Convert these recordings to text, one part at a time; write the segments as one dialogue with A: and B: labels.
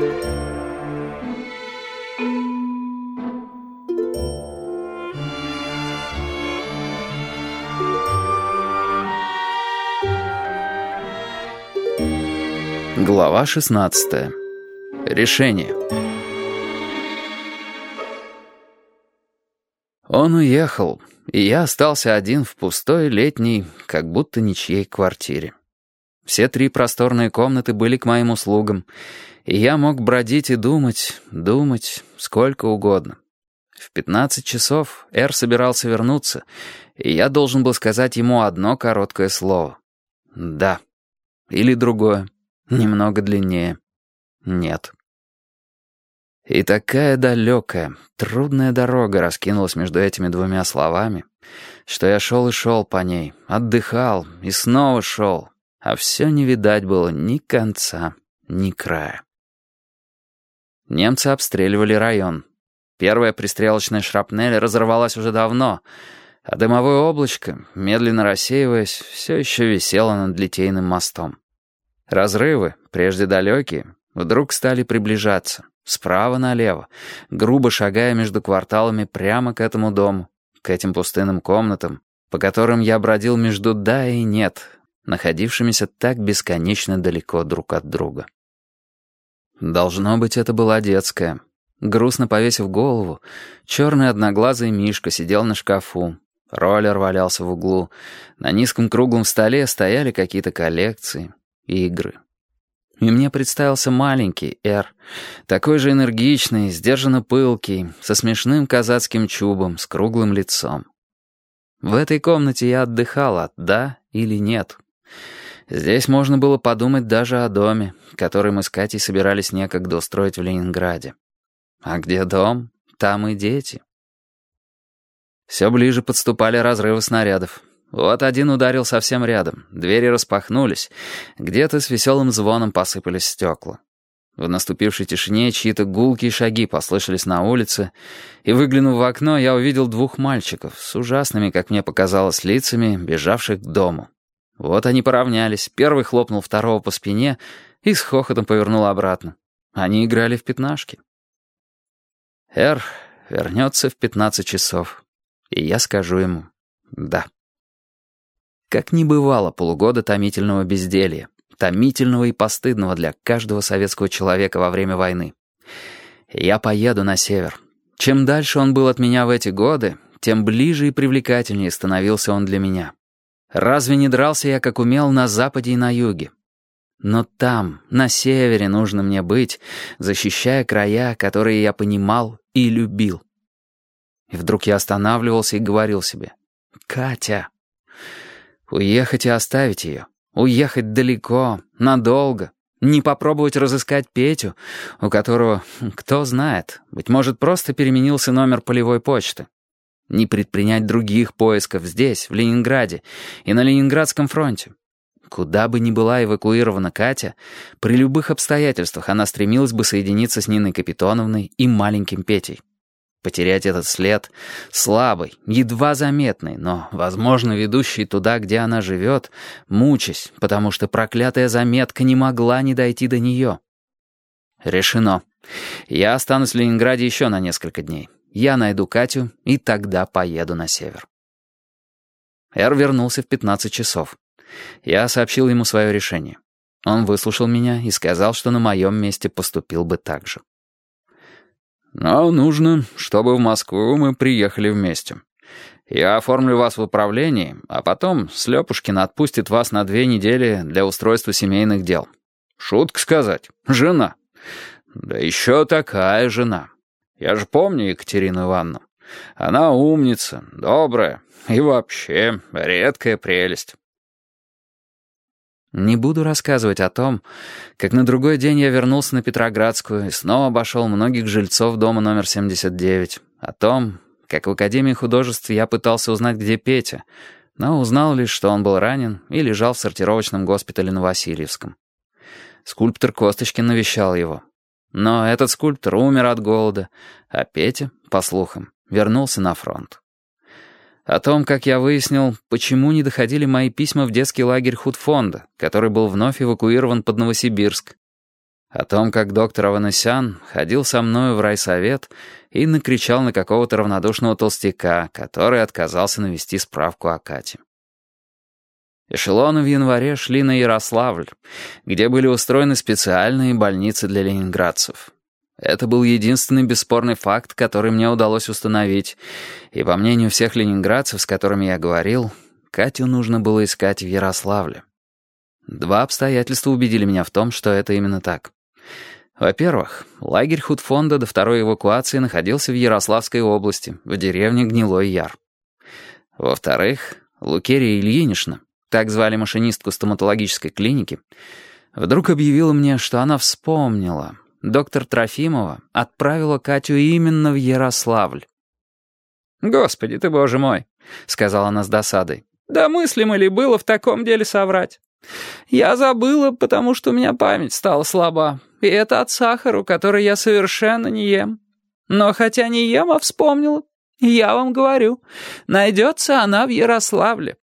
A: Глава 16. Решение. Он уехал, и я остался один в пустой летней, как будто ничьей квартире. Все три просторные комнаты были к моим услугам, и я мог бродить и думать, думать, сколько угодно. В 15 часов Эр собирался вернуться, и я должен был сказать ему одно короткое слово. «Да». Или другое. Немного длиннее. Нет. И такая далекая, трудная дорога раскинулась между этими двумя словами, что я шел и шел по ней, отдыхал и снова шел, а все не видать было ни конца, ни края. Немцы обстреливали район. Первая пристрелочная шрапнель разорвалась уже давно, а дымовое облачко, медленно рассеиваясь, все еще висело над Литейным мостом. Разрывы, прежде далекие, вдруг стали приближаться, справа налево, грубо шагая между кварталами прямо к этому дому, к этим пустынным комнатам, по которым я бродил между «да» и «нет», находившимися так бесконечно далеко друг от друга. Должно быть, это была детская. Грустно повесив голову, черный одноглазый Мишка сидел на шкафу, роллер валялся в углу, на низком круглом столе стояли какие-то коллекции — игры. И мне представился маленький Эр, такой же энергичный, сдержанно пылкий, со смешным казацким чубом, с круглым лицом. В этой комнате я отдыхал от «да» или «нет». Здесь можно было подумать даже о доме, который мы с Катей собирались некогда устроить в Ленинграде. А где дом, там и дети. Все ближе подступали разрывы снарядов. Вот один ударил совсем рядом, двери распахнулись, где-то с веселым звоном посыпались стекла. В наступившей тишине чьи-то гулкие шаги послышались на улице, и, выглянув в окно, я увидел двух мальчиков с ужасными, как мне показалось, лицами, бежавших к дому. Вот они поравнялись, первый хлопнул второго по спине и с хохотом повернул обратно. Они играли в пятнашки. Эр вернется в пятнадцать часов, и я скажу ему «да». Как не бывало полугода томительного безделья, томительного и постыдного для каждого советского человека во время войны. Я поеду на север. Чем дальше он был от меня в эти годы, тем ближе и привлекательнее становился он для меня. Разве не дрался я, как умел, на западе и на юге? Но там, на севере, нужно мне быть, защищая края, которые я понимал и любил. И вдруг я останавливался и говорил себе, «Катя, Уехать и оставить ее. Уехать далеко, надолго. Не попробовать разыскать Петю, у которого, кто знает, быть может, просто переменился номер полевой почты. Не предпринять других поисков здесь, в Ленинграде и на Ленинградском фронте. Куда бы ни была эвакуирована Катя, при любых обстоятельствах она стремилась бы соединиться с Ниной Капитоновной и маленьким Петей. Потерять этот след, слабый, едва заметный, но, возможно, ведущий туда, где она живет, мучаясь, потому что проклятая заметка не могла не дойти до нее. Решено. Я останусь в Ленинграде еще на несколько дней. Я найду Катю, и тогда поеду на север. Эр вернулся в 15 часов. Я сообщил ему свое решение. Он выслушал меня и сказал, что на моем месте поступил бы так же. Но нужно, чтобы в Москву мы приехали вместе. Я оформлю вас в управлении, а потом Слепушкин отпустит вас на две недели для устройства семейных дел. Шутка сказать. Жена. Да еще такая жена. Я же помню Екатерину Ивановну. Она умница, добрая и вообще редкая прелесть. Не буду рассказывать о том, как на другой день я вернулся на Петроградскую и снова обошел многих жильцов дома номер 79. О том, как в Академии художеств я пытался узнать, где Петя, но узнал лишь, что он был ранен и лежал в сортировочном госпитале на Васильевском. Скульптор Косточкин навещал его. Но этот скульптор умер от голода, а Петя, по слухам, вернулся на фронт. О том, как я выяснил, почему не доходили мои письма в детский лагерь худфонда, который был вновь эвакуирован под Новосибирск. О том, как доктор Аванесян ходил со мною в райсовет и накричал на какого-то равнодушного толстяка, который отказался навести справку о Кате. Эшелоны в январе шли на Ярославль, где были устроены специальные больницы для ленинградцев. Это был единственный бесспорный факт, который мне удалось установить, и, по мнению всех ленинградцев, с которыми я говорил, Катю нужно было искать в Ярославле. Два обстоятельства убедили меня в том, что это именно так. Во-первых, лагерь худфонда до второй эвакуации находился в Ярославской области, в деревне Гнилой Яр. Во-вторых, Лукерия Ильинична, так звали машинистку стоматологической клиники, вдруг объявила мне, что она вспомнила. Доктор Трофимова отправила Катю именно в Ярославль.
B: «Господи ты, боже мой!» — сказала она с досадой. «Да мыслимо ли было в таком деле соврать? Я забыла, потому что у меня память стала слаба. И это от сахара, который я совершенно не ем. Но хотя не ем, а вспомнила. Я вам говорю, найдется она в Ярославле.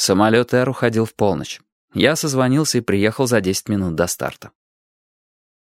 A: Самолет «Эр» уходил в полночь. Я созвонился и приехал за 10 минут до старта.